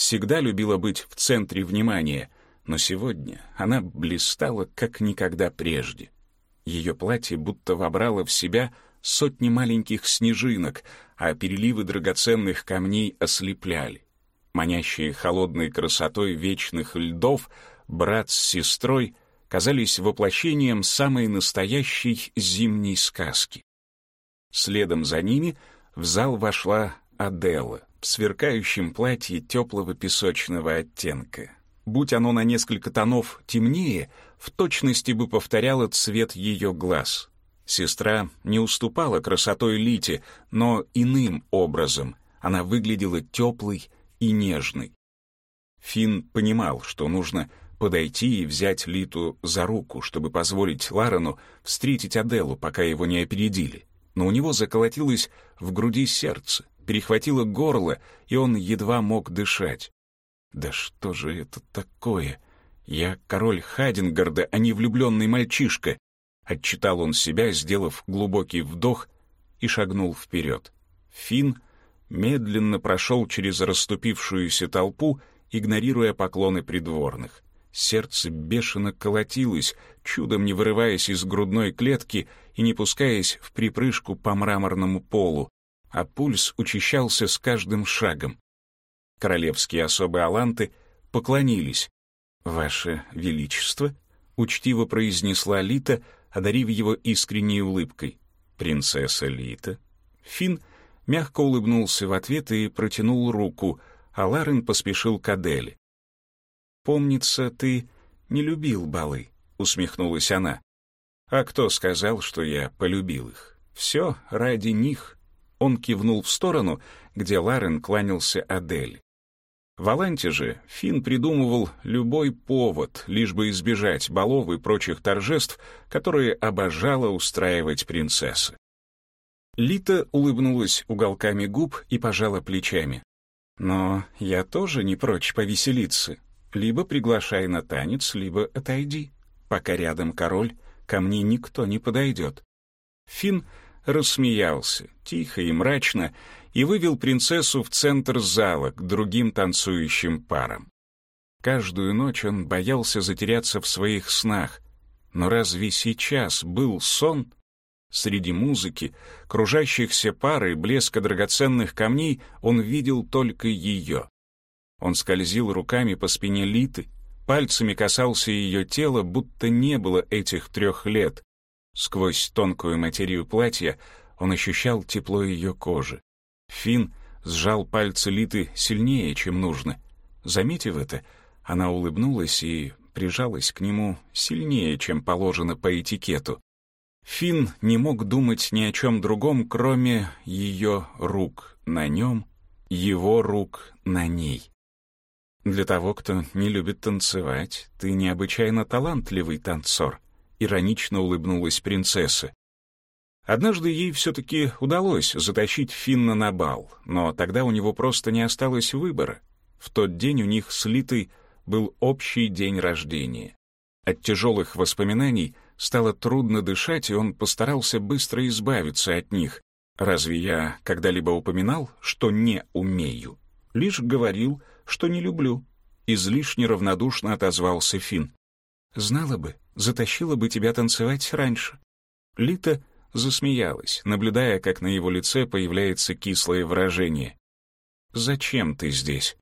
всегда любила быть в центре внимания, но сегодня она блистала как никогда прежде. Ее платье будто вобрало в себя сотни маленьких снежинок, а переливы драгоценных камней ослепляли. Манящие холодной красотой вечных льдов, брат с сестрой казались воплощением самой настоящей зимней сказки. Следом за ними в зал вошла Адела в сверкающем платье теплого песочного оттенка. Будь оно на несколько тонов темнее, в точности бы повторяло цвет ее глаз. Сестра не уступала красотой Лите, но иным образом. Она выглядела теплой и нежной. Финн понимал, что нужно подойти и взять Литу за руку, чтобы позволить Ларену встретить Аделу, пока его не опередили. Но у него заколотилось в груди сердце, перехватило горло, и он едва мог дышать. «Да что же это такое? Я король Хадингарда, а не влюбленный мальчишка. Отчитал он себя, сделав глубокий вдох, и шагнул вперед. Фин медленно прошел через расступившуюся толпу, игнорируя поклоны придворных. Сердце бешено колотилось, чудом не вырываясь из грудной клетки и не пускаясь в припрыжку по мраморному полу, а пульс учащался с каждым шагом. Королевские особы Аланты поклонились. «Ваше Величество», — учтиво произнесла Лита, одарив его искренней улыбкой. «Принцесса Лита». Финн мягко улыбнулся в ответ и протянул руку, а Ларен поспешил к Аделе. «Помнится, ты не любил балы», — усмехнулась она. «А кто сказал, что я полюбил их? Все ради них». Он кивнул в сторону, где Ларен кланялся Адель. В Аланте же Финн придумывал любой повод, лишь бы избежать балов и прочих торжеств, которые обожала устраивать принцесса. Лита улыбнулась уголками губ и пожала плечами. «Но я тоже не прочь повеселиться. Либо приглашай на танец, либо отойди. Пока рядом король, ко мне никто не подойдет». Финн рассмеялся, тихо и мрачно, и вывел принцессу в центр зала к другим танцующим парам. Каждую ночь он боялся затеряться в своих снах. Но разве сейчас был сон? Среди музыки, кружащихся пар и блеска драгоценных камней он видел только ее. Он скользил руками по спине Литы, пальцами касался ее тела, будто не было этих трех лет. Сквозь тонкую материю платья он ощущал тепло ее кожи. Фин сжал пальцы Литы сильнее, чем нужно. Заметив это, она улыбнулась и прижалась к нему сильнее, чем положено по этикету. Фин не мог думать ни о чем другом, кроме ее рук на нем, его рук на ней. Для того, кто не любит танцевать, ты необычайно талантливый танцор, иронично улыбнулась принцесса. Однажды ей все-таки удалось затащить Финна на бал, но тогда у него просто не осталось выбора. В тот день у них с Литой был общий день рождения. От тяжелых воспоминаний стало трудно дышать, и он постарался быстро избавиться от них. Разве я когда-либо упоминал, что не умею? Лишь говорил, что не люблю. Излишне равнодушно отозвался Финн. Знала бы, затащила бы тебя танцевать раньше. Лита засмеялась, наблюдая, как на его лице появляется кислое выражение. «Зачем ты здесь?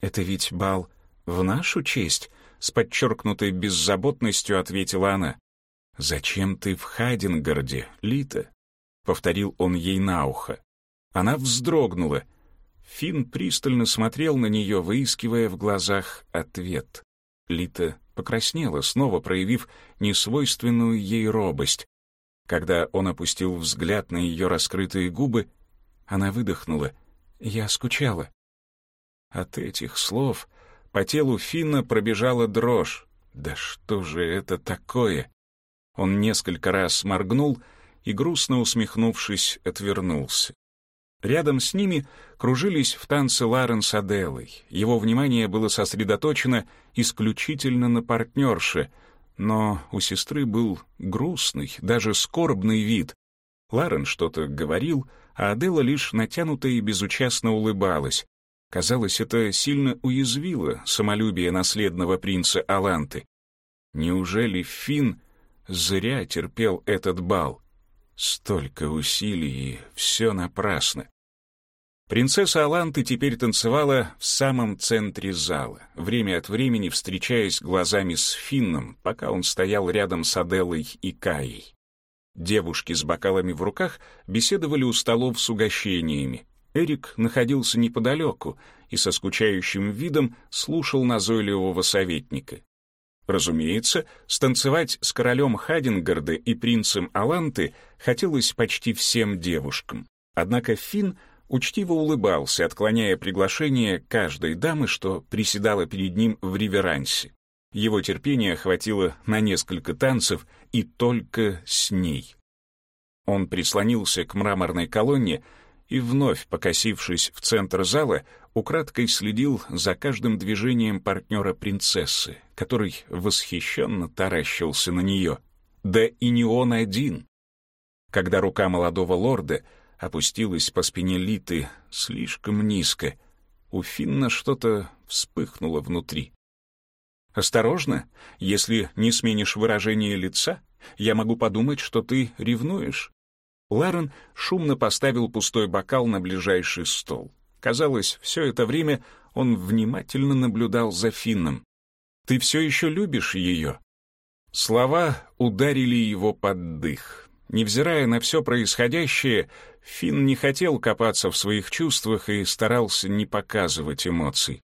Это ведь бал в нашу честь?» С подчеркнутой беззаботностью ответила она. «Зачем ты в Хайдингарде, Лита?» — повторил он ей на ухо. Она вздрогнула. Финн пристально смотрел на нее, выискивая в глазах ответ. Лита покраснела, снова проявив несвойственную ей робость. Когда он опустил взгляд на ее раскрытые губы, она выдохнула. «Я скучала». От этих слов по телу Финна пробежала дрожь. «Да что же это такое?» Он несколько раз моргнул и, грустно усмехнувшись, отвернулся. Рядом с ними кружились в танце Ларен с Аделой. Его внимание было сосредоточено исключительно на партнерше — но у сестры был грустный, даже скорбный вид. Ларен что-то говорил, а Адела лишь натянуто и безучастно улыбалась. Казалось, это сильно уязвило самолюбие наследного принца Аланты. Неужели Финн зря терпел этот бал? Столько усилий, и все напрасно. Принцесса Аланты теперь танцевала в самом центре зала, время от времени встречаясь глазами с Финном, пока он стоял рядом с Аделой и Каей. Девушки с бокалами в руках беседовали у столов с угощениями. Эрик находился неподалеку и со скучающим видом слушал назойливого советника. Разумеется, станцевать с королем Хадингарда и принцем Аланты хотелось почти всем девушкам. Однако Финн учтиво улыбался, отклоняя приглашение каждой дамы, что приседала перед ним в реверансе. Его терпения хватило на несколько танцев и только с ней. Он прислонился к мраморной колонне и, вновь покосившись в центр зала, украдкой следил за каждым движением партнера принцессы, который восхищенно таращился на нее. Да и не он один. Когда рука молодого лорда — опустилась по спине Литы слишком низко. У Финна что-то вспыхнуло внутри. «Осторожно, если не сменишь выражение лица, я могу подумать, что ты ревнуешь». Ларен шумно поставил пустой бокал на ближайший стол. Казалось, все это время он внимательно наблюдал за Финном. «Ты все еще любишь ее?» Слова ударили его под дых. Невзирая на все происходящее, Финн не хотел копаться в своих чувствах и старался не показывать эмоций.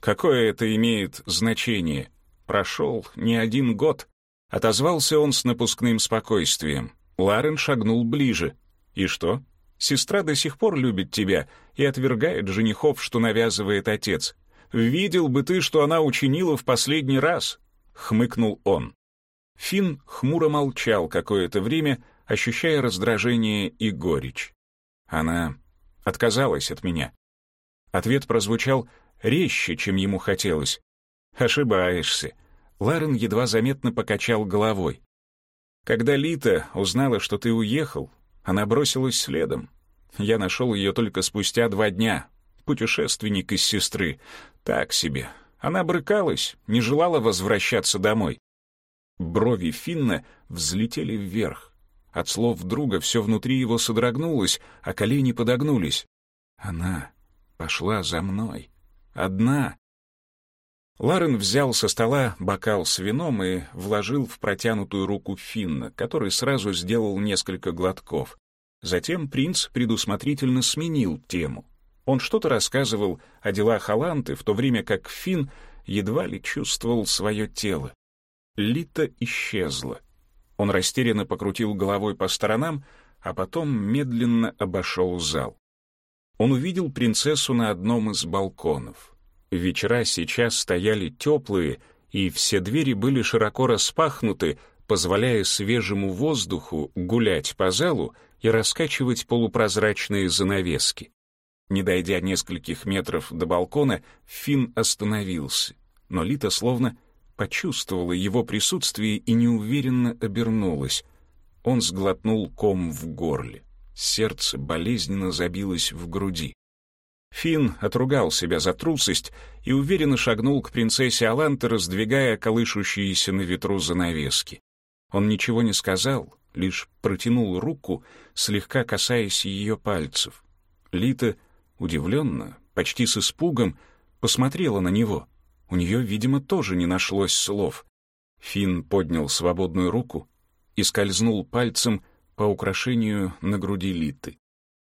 Какое это имеет значение? Прошел не один год. Отозвался он с напускным спокойствием. Ларен шагнул ближе. И что? Сестра до сих пор любит тебя и отвергает женихов, что навязывает отец. Видел бы ты, что она учинила в последний раз, хмыкнул он. Финн хмуро молчал какое-то время, ощущая раздражение и горечь. Она отказалась от меня. Ответ прозвучал резче, чем ему хотелось. «Ошибаешься». Ларен едва заметно покачал головой. «Когда Лита узнала, что ты уехал, она бросилась следом. Я нашел ее только спустя два дня. Путешественник из сестры. Так себе. Она брыкалась, не желала возвращаться домой. Брови Финна взлетели вверх. От слов друга все внутри его содрогнулось, а колени подогнулись. Она пошла за мной. Одна. Ларен взял со стола бокал с вином и вложил в протянутую руку Финна, который сразу сделал несколько глотков. Затем принц предусмотрительно сменил тему. Он что-то рассказывал о делах Аланты, в то время как Финн едва ли чувствовал свое тело. Лита исчезла. Он растерянно покрутил головой по сторонам, а потом медленно обошел зал. Он увидел принцессу на одном из балконов. Вечера сейчас стояли теплые, и все двери были широко распахнуты, позволяя свежему воздуху гулять по залу и раскачивать полупрозрачные занавески. Не дойдя нескольких метров до балкона, Финн остановился, но Лита словно почувствовала его присутствие и неуверенно обернулась. Он сглотнул ком в горле. Сердце болезненно забилось в груди. Финн отругал себя за трусость и уверенно шагнул к принцессе Аланте, раздвигая колышущиеся на ветру занавески. Он ничего не сказал, лишь протянул руку, слегка касаясь ее пальцев. Лита удивленно, почти с испугом, посмотрела на него — у нее, видимо, тоже не нашлось слов. Финн поднял свободную руку и скользнул пальцем по украшению на груди Литы.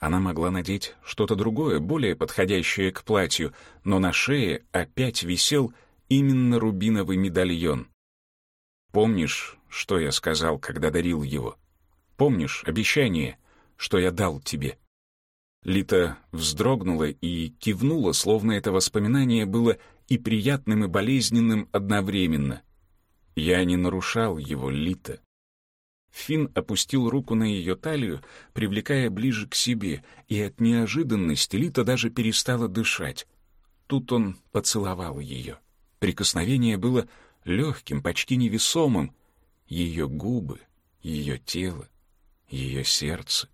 Она могла надеть что-то другое, более подходящее к платью, но на шее опять висел именно рубиновый медальон. «Помнишь, что я сказал, когда дарил его? Помнишь обещание, что я дал тебе?» Лита вздрогнула и кивнула, словно это воспоминание было и приятным, и болезненным одновременно. Я не нарушал его, Лита. Фин опустил руку на ее талию, привлекая ближе к себе, и от неожиданности Лита даже перестала дышать. Тут он поцеловал ее. Прикосновение было легким, почти невесомым. Ее губы, ее тело, ее сердце.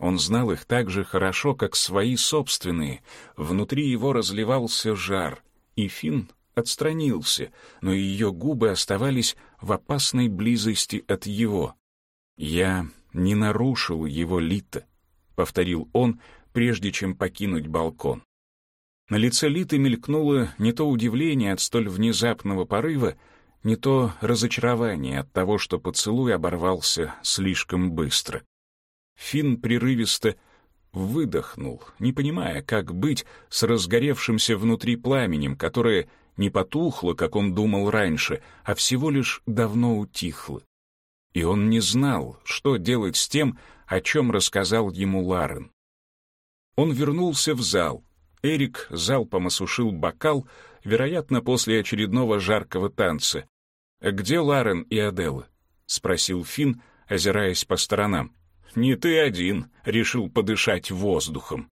Он знал их так же хорошо, как свои собственные. Внутри его разливался жар, и Финн отстранился, но ее губы оставались в опасной близости от его. «Я не нарушил его Лита», — повторил он, прежде чем покинуть балкон. На лице Литы мелькнуло не то удивление от столь внезапного порыва, не то разочарование от того, что поцелуй оборвался слишком быстро. Финн прерывисто выдохнул, не понимая, как быть с разгоревшимся внутри пламенем, которое не потухло, как он думал раньше, а всего лишь давно утихло. И он не знал, что делать с тем, о чем рассказал ему Ларен. Он вернулся в зал. Эрик залпом осушил бокал, вероятно, после очередного жаркого танца. «Где Ларен и Аделла?» — спросил Финн, озираясь по сторонам. «Не ты один», — решил подышать воздухом.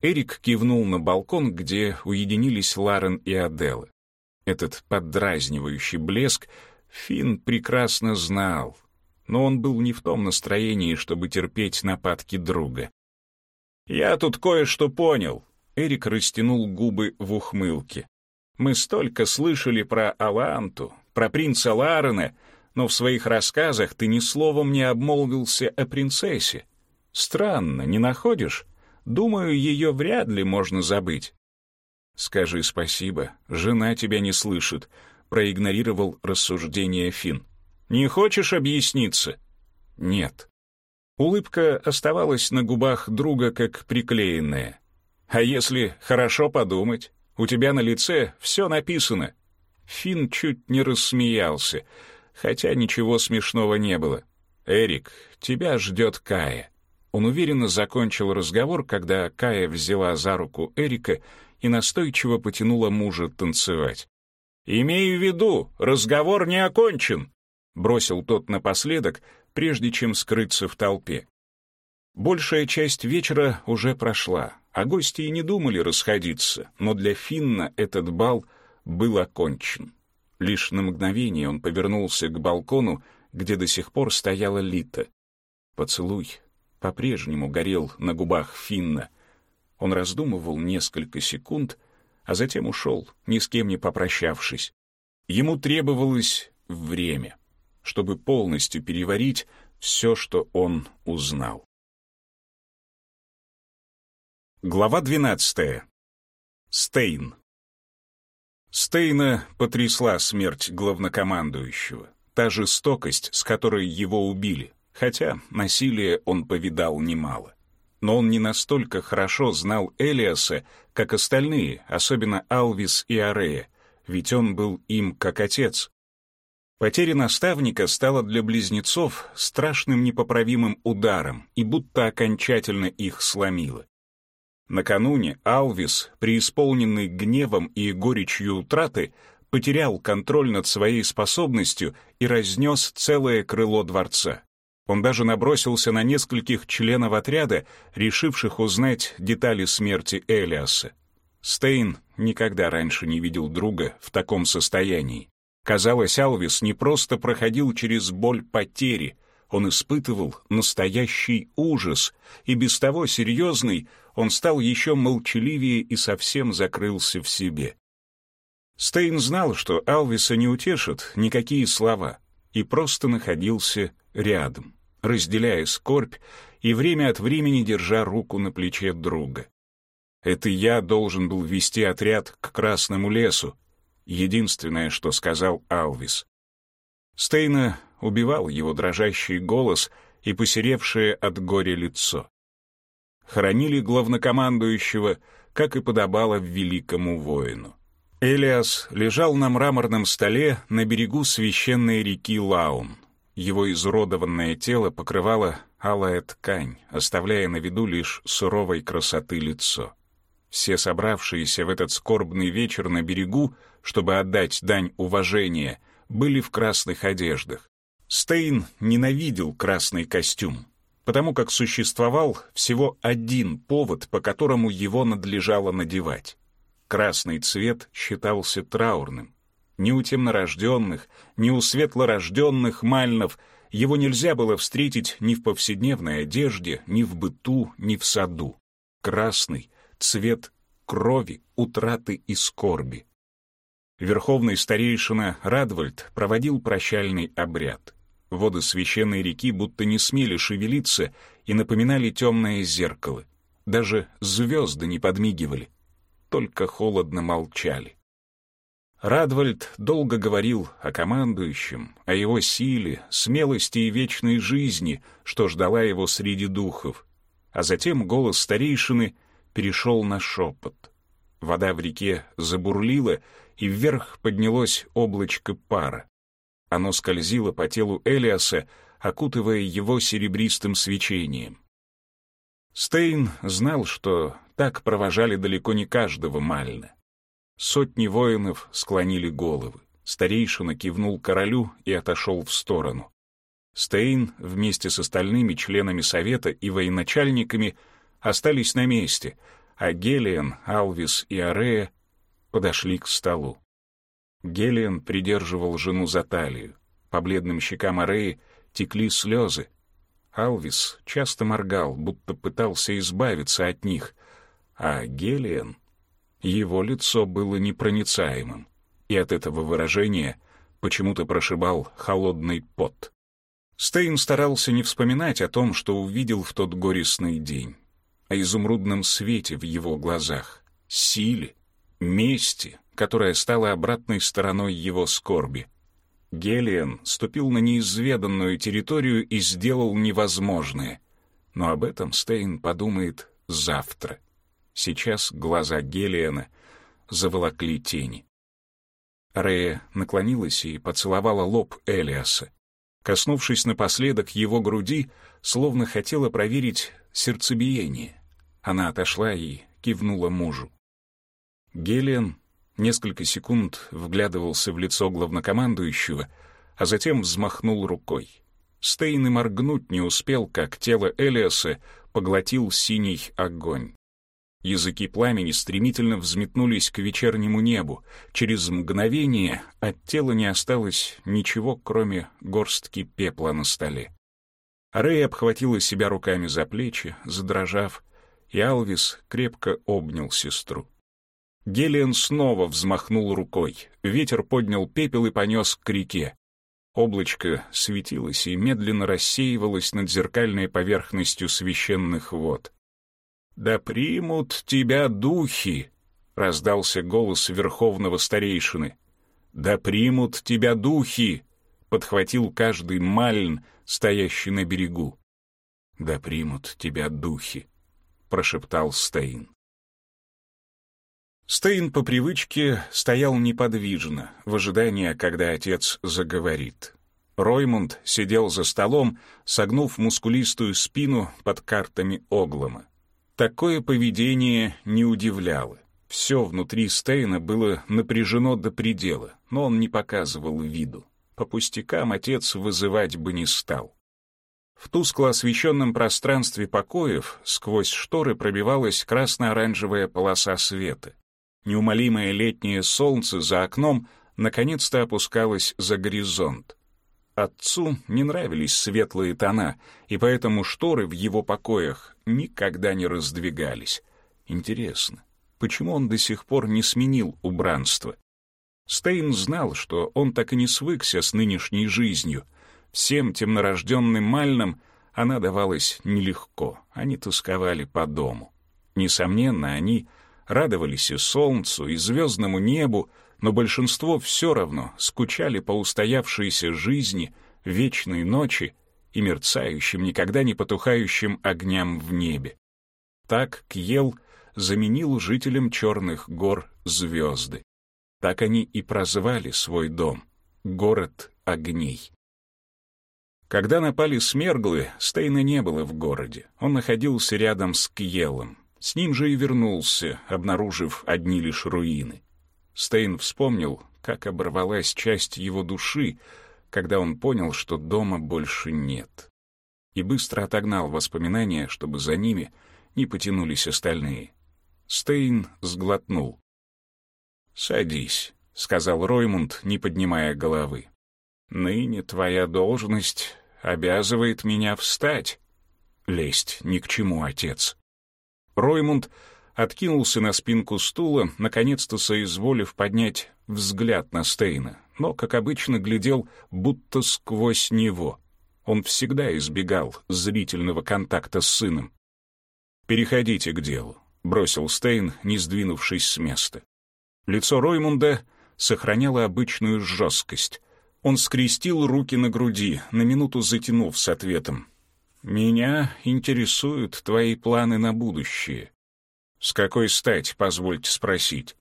Эрик кивнул на балкон, где уединились Ларен и Аделла. Этот поддразнивающий блеск Финн прекрасно знал, но он был не в том настроении, чтобы терпеть нападки друга. «Я тут кое-что понял», — Эрик растянул губы в ухмылке. «Мы столько слышали про Аланту, про принца Ларена, но в своих рассказах ты ни словом не обмолвился о принцессе. Странно, не находишь? Думаю, ее вряд ли можно забыть. Скажи спасибо, жена тебя не слышит, проигнорировал рассуждение Фин. Не хочешь объясниться? Нет. Улыбка оставалась на губах друга как приклеенная. А если хорошо подумать, у тебя на лице все написано. Фин чуть не рассмеялся хотя ничего смешного не было. «Эрик, тебя ждет Кая». Он уверенно закончил разговор, когда Кая взяла за руку Эрика и настойчиво потянула мужа танцевать. «Имею в виду, разговор не окончен», — бросил тот напоследок, прежде чем скрыться в толпе. Большая часть вечера уже прошла, а гости и не думали расходиться, но для Финна этот бал был окончен. Лишь на мгновение он повернулся к балкону, где до сих пор стояла Лита. Поцелуй по-прежнему горел на губах Финна. Он раздумывал несколько секунд, а затем ушел, ни с кем не попрощавшись. Ему требовалось время, чтобы полностью переварить все, что он узнал. Глава двенадцатая. Стейн. Стейна потрясла смерть главнокомандующего, та жестокость, с которой его убили, хотя насилие он повидал немало. Но он не настолько хорошо знал Элиаса, как остальные, особенно Алвис и Арея, ведь он был им как отец. Потеря наставника стала для близнецов страшным непоправимым ударом и будто окончательно их сломила. Накануне Алвис, преисполненный гневом и горечью утраты, потерял контроль над своей способностью и разнес целое крыло дворца. Он даже набросился на нескольких членов отряда, решивших узнать детали смерти Элиаса. Стейн никогда раньше не видел друга в таком состоянии. Казалось, Алвис не просто проходил через боль потери, он испытывал настоящий ужас, и без того серьезный он стал еще молчаливее и совсем закрылся в себе. Стейн знал, что Алвиса не утешат никакие слова, и просто находился рядом, разделяя скорбь и время от времени держа руку на плече друга. «Это я должен был вести отряд к Красному лесу», единственное, что сказал Алвис. Стейна убивал его дрожащий голос и посеревшее от горя лицо. Хоронили главнокомандующего, как и подобало великому воину. Элиас лежал на мраморном столе на берегу священной реки Лаун. Его изуродованное тело покрывала алая ткань, оставляя на виду лишь суровой красоты лицо. Все собравшиеся в этот скорбный вечер на берегу, чтобы отдать дань уважения, были в красных одеждах. Стейн ненавидел красный костюм, потому как существовал всего один повод, по которому его надлежало надевать. Красный цвет считался траурным. Ни у темнорожденных, ни у светлорожденных мальнов его нельзя было встретить ни в повседневной одежде, ни в быту, ни в саду. Красный — цвет крови, утраты и скорби. Верховный старейшина Радвальд проводил прощальный обряд. Воды священной реки будто не смели шевелиться и напоминали темное зеркало. Даже звезды не подмигивали, только холодно молчали. Радвальд долго говорил о командующем, о его силе, смелости и вечной жизни, что ждала его среди духов. А затем голос старейшины перешел на шепот. Вода в реке забурлила, и вверх поднялось облачко пара. Оно скользило по телу Элиаса, окутывая его серебристым свечением. Стейн знал, что так провожали далеко не каждого Мальна. Сотни воинов склонили головы. Старейшина кивнул королю и отошел в сторону. Стейн вместе с остальными членами совета и военачальниками остались на месте, а Гелиан, Алвис и Арея подошли к столу. Гелиан придерживал жену за талию. По бледным щекам Ареи текли слезы, Алвис часто моргал, будто пытался избавиться от них, а Гелиан... Его лицо было непроницаемым, и от этого выражения почему-то прошибал холодный пот. Стейн старался не вспоминать о том, что увидел в тот горестный день, о изумрудном свете в его глазах, силе, мести, которая стала обратной стороной его скорби — Гелиан ступил на неизведанную территорию и сделал невозможное. Но об этом Стейн подумает завтра. Сейчас глаза Гелиана заволокли тени. Рея наклонилась и поцеловала лоб Элиаса. Коснувшись напоследок его груди, словно хотела проверить сердцебиение. Она отошла и кивнула мужу. Гелиан несколько секунд вглядывался в лицо главнокомандующего, а затем взмахнул рукой. Стейн и моргнуть не успел, как тело Элиаса поглотил синий огонь. Языки пламени стремительно взметнулись к вечернему небу. Через мгновение от тела не осталось ничего, кроме горстки пепла на столе. Рэй обхватила себя руками за плечи, задрожав, и Алвис крепко обнял сестру. Гелиан снова взмахнул рукой. Ветер поднял пепел и понес к реке. Облачко светилось и медленно рассеивалось над зеркальной поверхностью священных вод. «Да примут тебя духи!» — раздался голос верховного старейшины. «Да примут тебя духи!» — подхватил каждый мальн, стоящий на берегу. «Да примут тебя духи!» — прошептал Стейн. Стейн по привычке стоял неподвижно, в ожидании, когда отец заговорит. Роймунд сидел за столом, согнув мускулистую спину под картами Оглома. Такое поведение не удивляло. Все внутри Стейна было напряжено до предела, но он не показывал виду. По пустякам отец вызывать бы не стал. В тускло освещенном пространстве покоев сквозь шторы пробивалась красно-оранжевая полоса света. Неумолимое летнее солнце за окном наконец-то опускалось за горизонт. Отцу не нравились светлые тона, и поэтому шторы в его покоях никогда не раздвигались. Интересно, почему он до сих пор не сменил убранство? Стейн знал, что он так и не свыкся с нынешней жизнью. Всем темнорожденным мальным она давалась нелегко, они тосковали по дому. Несомненно, они радовались и солнцу, и звездному небу, но большинство все равно скучали по устоявшейся жизни, вечной ночи и мерцающим, никогда не потухающим огням в небе. Так Кьел заменил жителям Черных гор звезды. Так они и прозвали свой дом — город огней. Когда напали смерглы, Стейна не было в городе. Он находился рядом с Кьелом, с ним же и вернулся, обнаружив одни лишь руины. Стейн вспомнил, как оборвалась часть его души, когда он понял, что дома больше нет. И быстро отогнал воспоминания, чтобы за ними не потянулись остальные. Стейн сглотнул. «Садись», — сказал Роймунд, не поднимая головы. «Ныне твоя должность обязывает меня встать. Лезть ни к чему, отец. Роймунд откинулся на спинку стула, наконец-то соизволив поднять взгляд на Стейна, но, как обычно, глядел будто сквозь него. Он всегда избегал зрительного контакта с сыном. «Переходите к делу», — бросил Стейн, не сдвинувшись с места. Лицо Роймунда сохраняло обычную жесткость. Он скрестил руки на груди, на минуту затянув с ответом. «Меня интересуют твои планы на будущее». «С какой стать, позвольте спросить?»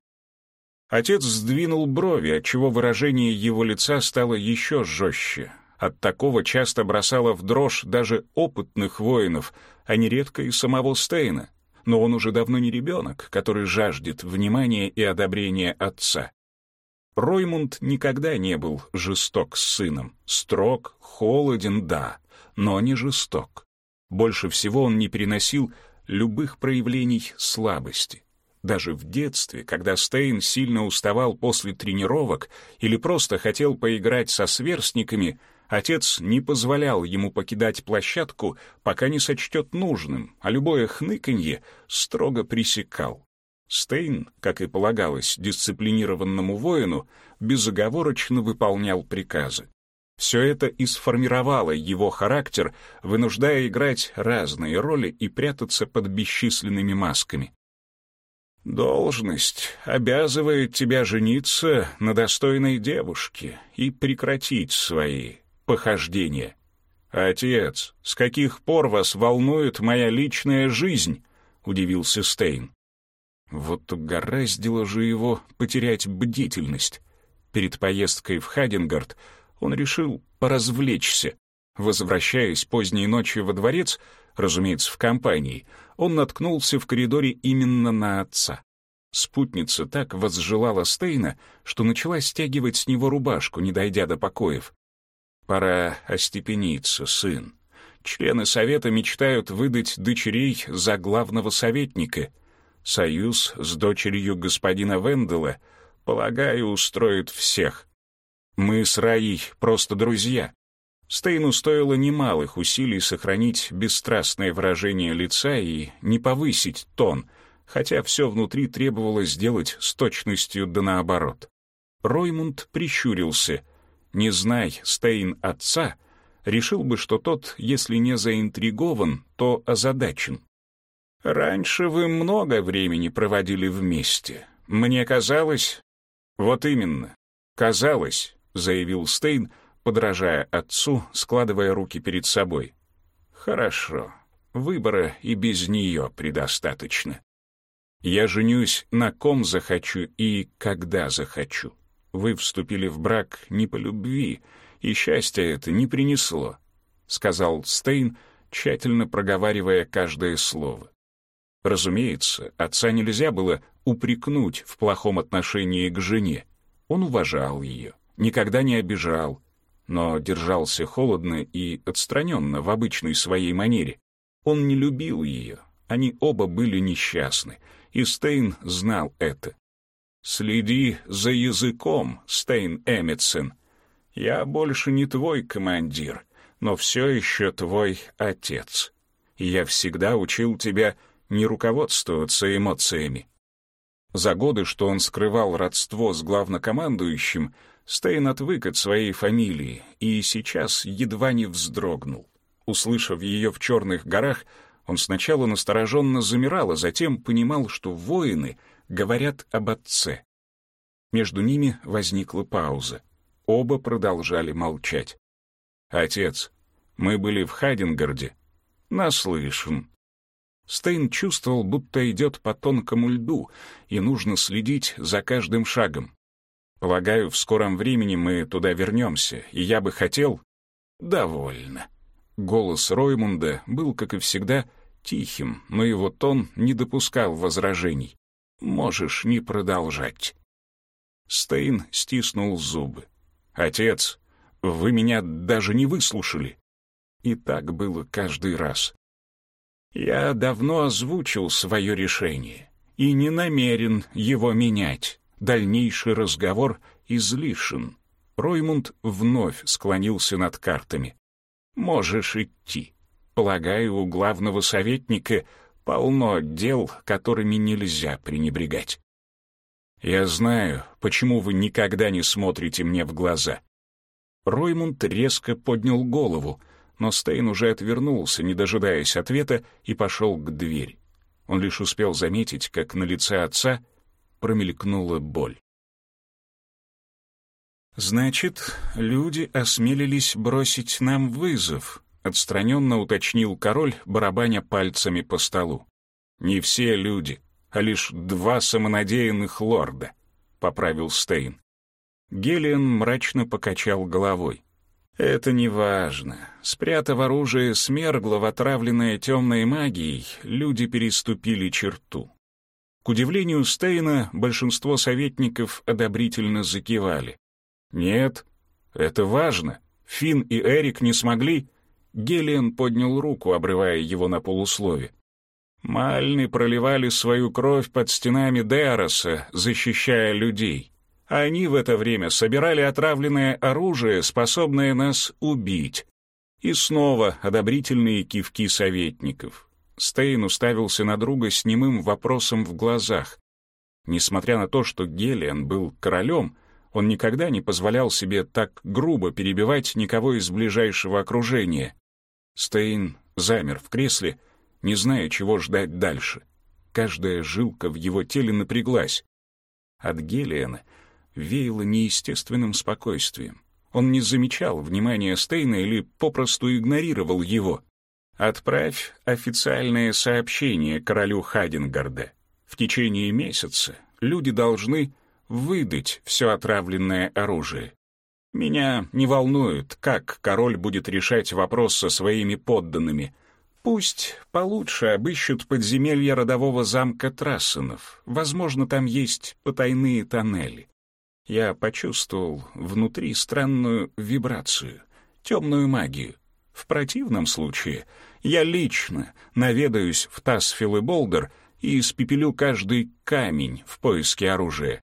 Отец сдвинул брови, отчего выражение его лица стало еще жестче. От такого часто бросало в дрожь даже опытных воинов, а нередко и самого Стейна. Но он уже давно не ребенок, который жаждет внимания и одобрения отца. Роймунд никогда не был жесток с сыном. Строг, холоден, да, но не жесток. Больше всего он не переносил любых проявлений слабости. Даже в детстве, когда Стейн сильно уставал после тренировок или просто хотел поиграть со сверстниками, отец не позволял ему покидать площадку, пока не сочтет нужным, а любое хныканье строго пресекал. Стейн, как и полагалось дисциплинированному воину, безоговорочно выполнял приказы. Все это и сформировало его характер, вынуждая играть разные роли и прятаться под бесчисленными масками. «Должность обязывает тебя жениться на достойной девушке и прекратить свои похождения. Отец, с каких пор вас волнует моя личная жизнь?» — удивился Стейн. Вот угораздило же его потерять бдительность. Перед поездкой в Хадингард он решил поразвлечься. Возвращаясь поздней ночью во дворец, разумеется, в компании, он наткнулся в коридоре именно на отца. Спутница так возжелала Стейна, что начала стягивать с него рубашку, не дойдя до покоев. «Пора остепениться, сын. Члены совета мечтают выдать дочерей за главного советника — Союз с дочерью господина Вендела, полагаю, устроит всех. Мы с Раей просто друзья. Стейну стоило немалых усилий сохранить бесстрастное выражение лица и не повысить тон, хотя все внутри требовалось сделать с точностью да наоборот. Роймунд прищурился. Не знай Стейн отца, решил бы, что тот, если не заинтригован, то озадачен. Раньше вы много времени проводили вместе. Мне казалось... Вот именно. Казалось, заявил Стейн, подражая отцу, складывая руки перед собой. Хорошо. Выбора и без нее предостаточно. Я женюсь на ком захочу и когда захочу. Вы вступили в брак не по любви, и счастья это не принесло, сказал Стейн, тщательно проговаривая каждое слово. Разумеется, отца нельзя было упрекнуть в плохом отношении к жене. Он уважал ее, никогда не обижал, но держался холодно и отстраненно в обычной своей манере. Он не любил ее, они оба были несчастны, и Стейн знал это. «Следи за языком, Стейн Эмметсон. Я больше не твой командир, но все еще твой отец. Я всегда учил тебя не руководствоваться эмоциями. За годы, что он скрывал родство с главнокомандующим, Стейн отвык от своей фамилии и сейчас едва не вздрогнул. Услышав ее в черных горах, он сначала настороженно замирал, а затем понимал, что воины говорят об отце. Между ними возникла пауза. Оба продолжали молчать. «Отец, мы были в Хайденгарде». «Наслышан», Стейн чувствовал, будто идет по тонкому льду, и нужно следить за каждым шагом. Полагаю, в скором времени мы туда вернемся, и я бы хотел... Довольно. Голос Роймунда был, как и всегда, тихим, но его тон не допускал возражений. Можешь не продолжать. Стейн стиснул зубы. «Отец, вы меня даже не выслушали». И так было каждый раз. Я давно озвучил свое решение и не намерен его менять. Дальнейший разговор излишен. Роймунд вновь склонился над картами. Можешь идти. Полагаю, у главного советника полно дел, которыми нельзя пренебрегать. Я знаю, почему вы никогда не смотрите мне в глаза. Роймунд резко поднял голову, но Стейн уже отвернулся, не дожидаясь ответа, и пошел к двери. Он лишь успел заметить, как на лице отца промелькнула боль. «Значит, люди осмелились бросить нам вызов», — отстраненно уточнил король, барабаня пальцами по столу. «Не все люди, а лишь два самонадеянных лорда», — поправил Стейн. Гелиан мрачно покачал головой. «Это не важно. Спрятав оружие смергло в отравленное темной магией, люди переступили черту». К удивлению Стейна, большинство советников одобрительно закивали. «Нет, это важно. Финн и Эрик не смогли...» Гелиан поднял руку, обрывая его на полуслове. Мальны проливали свою кровь под стенами Деороса, защищая людей. Они в это время собирали отравленное оружие, способное нас убить. И снова одобрительные кивки советников. Стейн уставился на друга с немым вопросом в глазах. Несмотря на то, что Гелиан был королем, он никогда не позволял себе так грубо перебивать никого из ближайшего окружения. Стейн замер в кресле, не зная, чего ждать дальше. Каждая жилка в его теле напряглась. От Гелиана веяло неестественным спокойствием. Он не замечал внимания Стейна или попросту игнорировал его. «Отправь официальное сообщение королю Хадингарда. В течение месяца люди должны выдать все отравленное оружие. Меня не волнует, как король будет решать вопрос со своими подданными. Пусть получше обыщут подземелья родового замка Трассенов. Возможно, там есть потайные тоннели. Я почувствовал внутри странную вибрацию, темную магию. В противном случае я лично наведаюсь в Тасфил и Болдер и испепелю каждый камень в поиске оружия.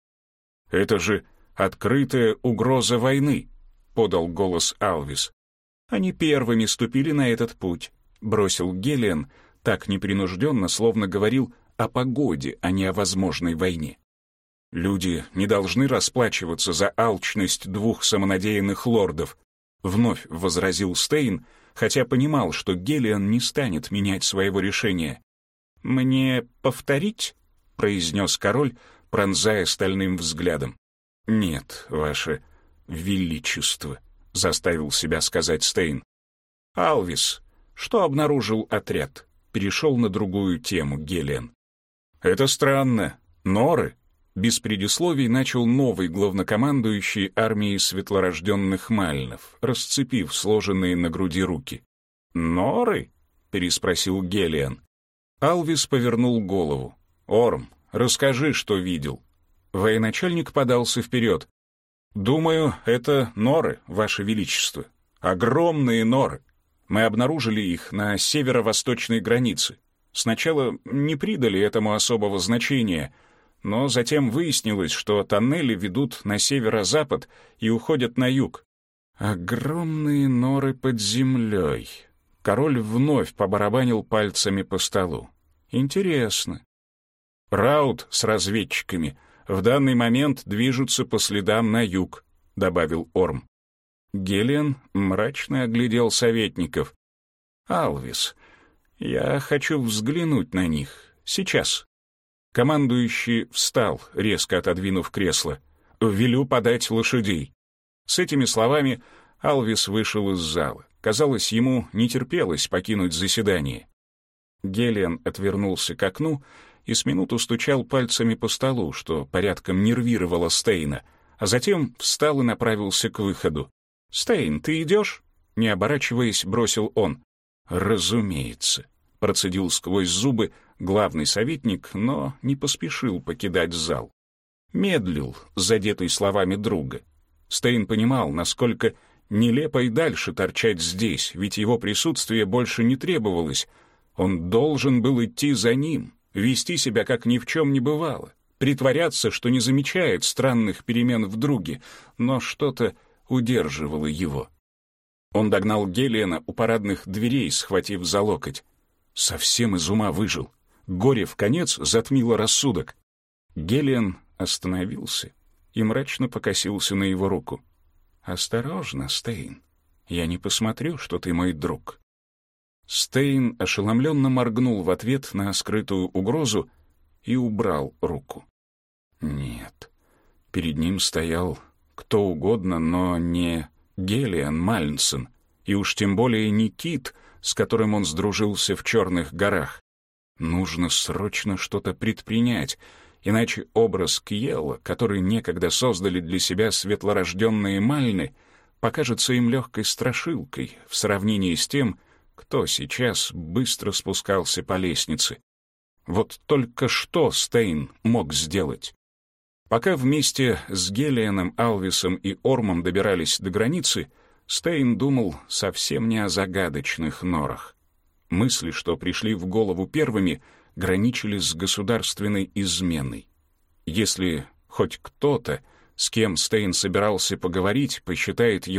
«Это же открытая угроза войны», — подал голос Алвис. «Они первыми ступили на этот путь», — бросил Гелиан, так непринужденно, словно говорил о погоде, а не о возможной войне. Люди не должны расплачиваться за алчность двух самонадеянных лордов, вновь возразил Стейн, хотя понимал, что Гелиан не станет менять своего решения. «Мне повторить?» — произнес король, пронзая стальным взглядом. «Нет, ваше величество», — заставил себя сказать Стейн. «Алвис, что обнаружил отряд?» Перешел на другую тему Гелиан. «Это странно. Норы?» Без предисловий начал новый главнокомандующий армией светлорожденных мальнов, расцепив сложенные на груди руки. «Норы?» — переспросил Гелиан. Алвис повернул голову. «Орм, Расскажи, что видел». Военачальник подался вперед. «Думаю, это норы, Ваше Величество. Огромные норы. Мы обнаружили их на северо-восточной границе. Сначала не придали этому особого значения, но затем выяснилось, что тоннели ведут на северо-запад и уходят на юг. Огромные норы под землей. Король вновь побарабанил пальцами по столу. Интересно. Раут с разведчиками в данный момент движутся по следам на юг», — добавил Орм. Гелиан мрачно оглядел советников. «Алвис, я хочу взглянуть на них. Сейчас». Командующий встал, резко отодвинув кресло. «Велю подать лошадей». С этими словами Алвис вышел из зала. Казалось, ему не терпелось покинуть заседание. Гелиан отвернулся к окну и с минуту стучал пальцами по столу, что порядком нервировало Стейна, а затем встал и направился к выходу. «Стейн, ты идешь?» — не оборачиваясь, бросил он. «Разумеется», — процедил сквозь зубы главный советник, но не поспешил покидать зал. Медлил, задетый словами друга. Стейн понимал, насколько нелепо и дальше торчать здесь, ведь его присутствие больше не требовалось. Он должен был идти за ним, вести себя как ни в чем не бывало, притворяться, что не замечает странных перемен в друге, но что-то удерживало его. Он догнал Гелиана у парадных дверей, схватив за локоть. Совсем из ума выжил. Горе в конец затмило рассудок. Гелиан остановился и мрачно покосился на его руку. «Осторожно, Стейн. Я не посмотрю, что ты мой друг». Стейн ошеломленно моргнул в ответ на скрытую угрозу и убрал руку. Нет, перед ним стоял кто угодно, но не Гелиан Мальнсен, и уж тем более не Кит, с которым он сдружился в Черных горах. Нужно срочно что-то предпринять, иначе образ Кьелла, который некогда создали для себя светлорожденные Мальны, покажется им легкой страшилкой в сравнении с тем, кто сейчас быстро спускался по лестнице. Вот только что Стейн мог сделать? Пока вместе с Гелианом, Алвисом и Ормом добирались до границы, Стейн думал совсем не о загадочных норах. Мысли, что пришли в голову первыми, граничили с государственной изменой. Если хоть кто-то, с кем Стейн собирался поговорить, посчитает его